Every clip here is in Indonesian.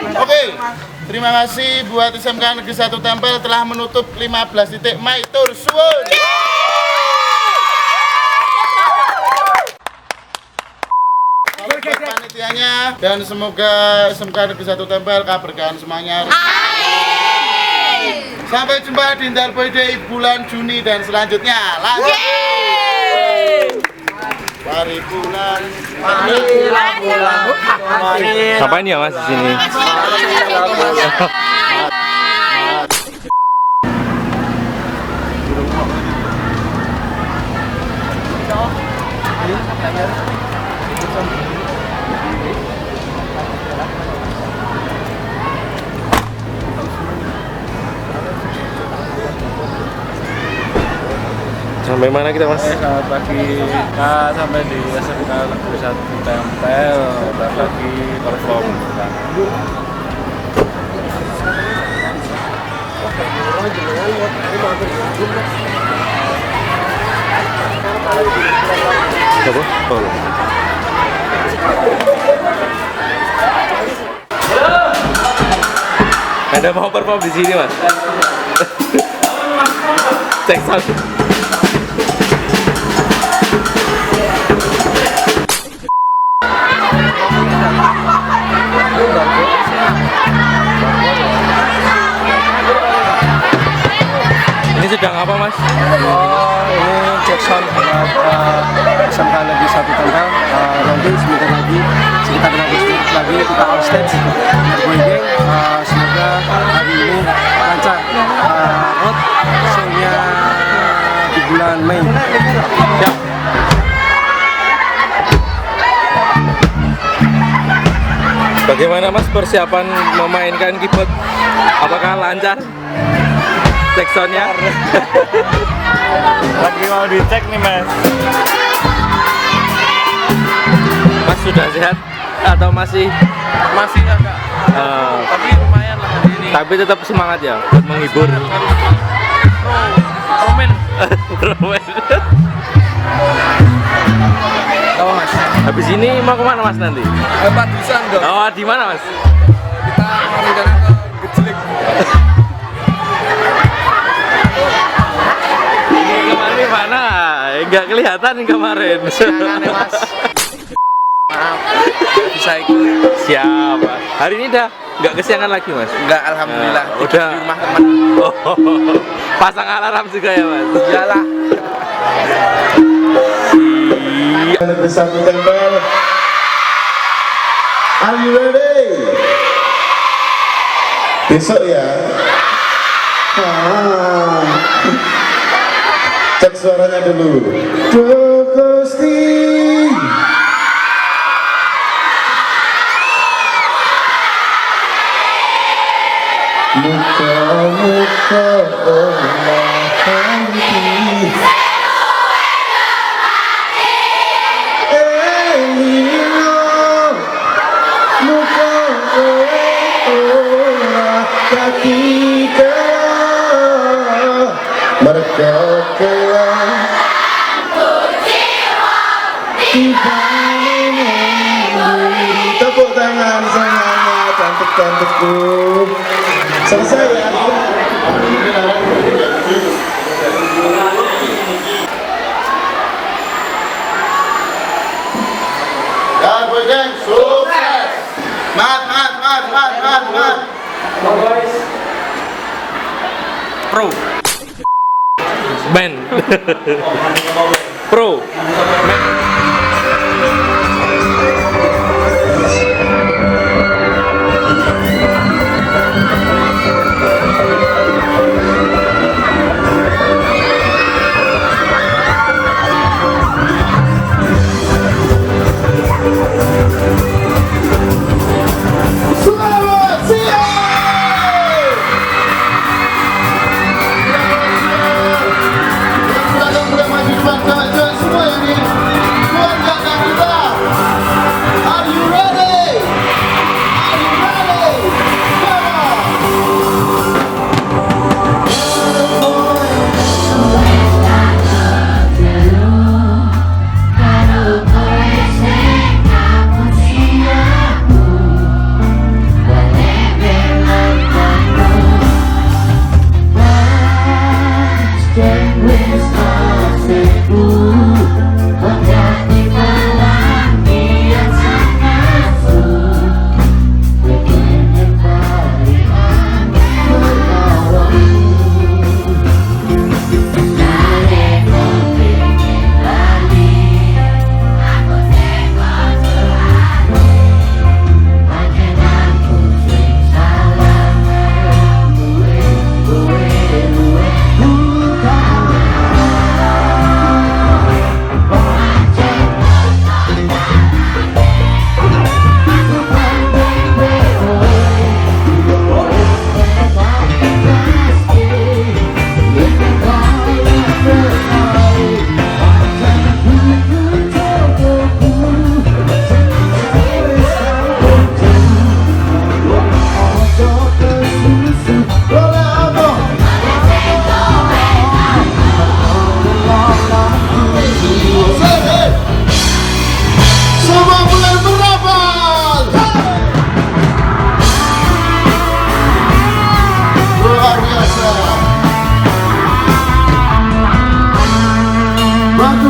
Oke, terima kasih buat SMK Negeri 1 Tempel telah menutup 15 titik My Tour Suwun. Buat panitianya dan semoga SMK Negeri 1 Tempel keberkahan semuanya. Sampai jumpa di Intar Day bulan Juni dan selanjutnya. Lanjut. Mari bulan. Ngapain ya mas di sini? Sampai mana kita mas? Selamat pagi, kita sampai di SMK Negeri 1 Tempel dan lagi perform Apa? Oh. Anda mau perform di sini mas? Cek sound. Sedang apa mas? Oh, ini Jackson buat uh, SMK Negeri 1 Tempel uh, nanti sebentar lagi sekitar 15 menit lagi kita on stage bergoyang uh, semoga hari ini lancar uh, road show-nya di bulan Mei Siap. Bagaimana Mas persiapan memainkan keyboard? Apakah lancar? Cek soundnya? lagi mau dicek nih mas Mas sudah sehat atau masih? masih agak eh, tapi lumayan lah hari ini tapi tetap semangat ya buat menghibur. Romen Romen. apa mas? Habis ini mau ke mana Mas nanti? Empat bisa dong Oh di mana Mas? kita mau rencana ke Gecelik Enggak kelihatan kemarin. mas maaf nggak bisa ikut Siap. Hari ini dah nggak kesiangan lagi Mas? enggak alhamdulillah tidur udah. di rumah teman Oh, pasang alarm juga ya Mas? iyalah 1 Tempel. Are you ready? Besok ya. Ah. Cek suaranya dulu. Gusti. Muka-muka Allah Mereka kelang Tepuk tangan semuanya cantik-cantikku Selesai ya Ya, boy geng, sukses. Mat, mat, mat, mat, mat, mat. Pro. Ben. Pro.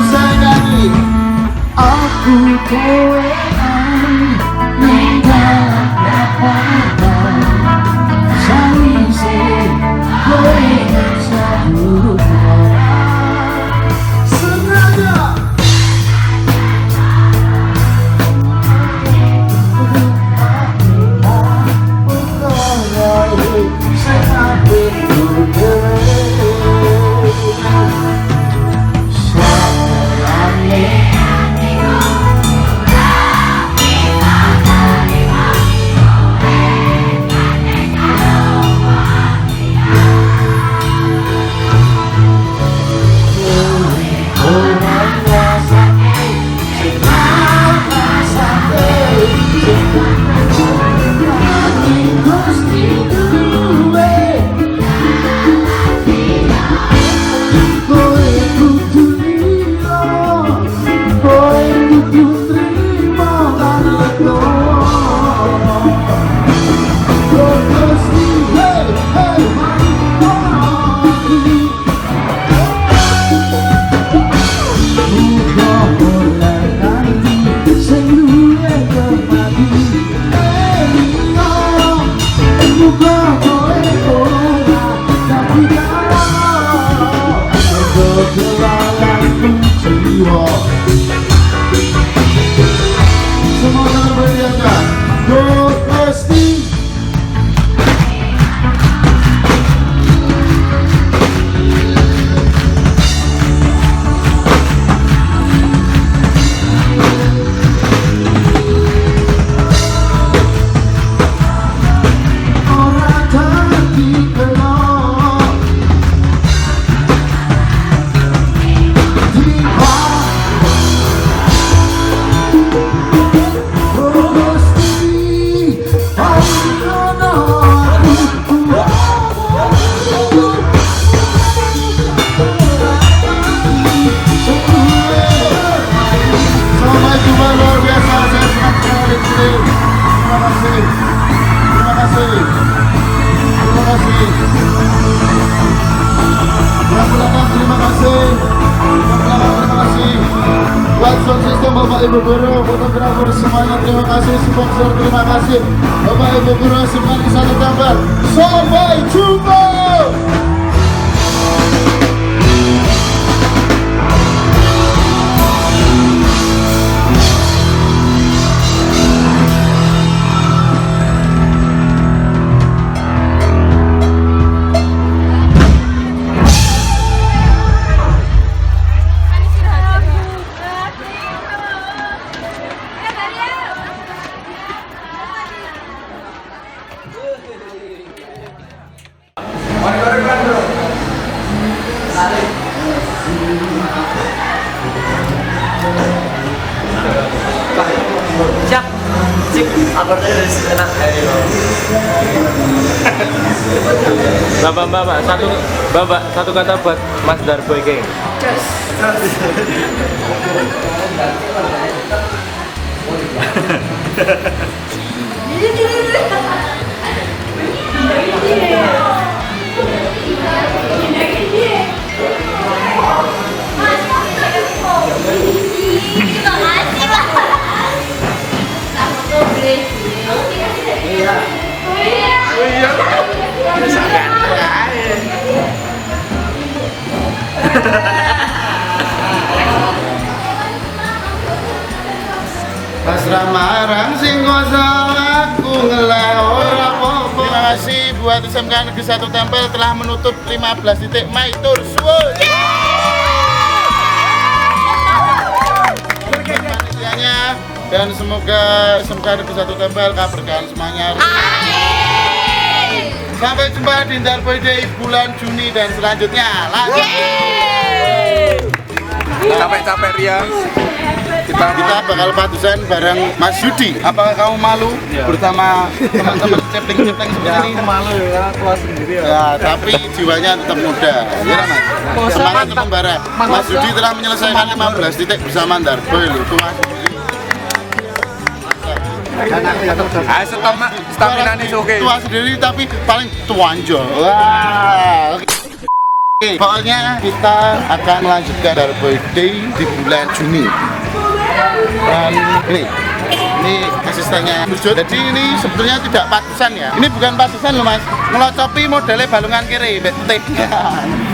Aku sayang Aku kowe Semoga Bapak Ibu Guru Fotografer semuanya terima kasih. Sponsor terima kasih. Bapak Ibu Guru semuanya satu gambar Sampai jumpa Siap. Cik. Akornya dari sana. Bapak, bapak, satu, bapak, satu kata buat Mas Darboy King. Pasrah marang sing kuasa aku ngelah ora apa-apa. Terima kasih buat SMK Negeri 1 Tempel telah menutup 15 titik My Tour dan semoga SMK Negeri 1 Tempel keberkahan semuanya. Sampai jumpa di Darboy Day bulan Juni dan selanjutnya. Lanjut. capek-capek Ria kita kita bakal patusan bareng Mas Yudi. Apakah kamu malu bersama teman-teman cepling-cepling seperti ini? malu ya keluar sendiri Ya, tapi jiwanya tetap muda. Ya, Mas. Semangat untuk membara. Mas Yudi telah menyelesaikan 15 titik bersama Darboy loh. Itu Ayo stamina stamina nih oke Tua sendiri tapi paling tuanjol. Wah. Oke. Pokoknya kita akan melanjutkan Darboy Day di bulan Juni. dan ini ini asistennya Burjo. Jadi ini sebetulnya tidak patusan ya. Ini bukan patusan loh mas. Ngelocopi modelnya balungan kiri, betik. Yeah.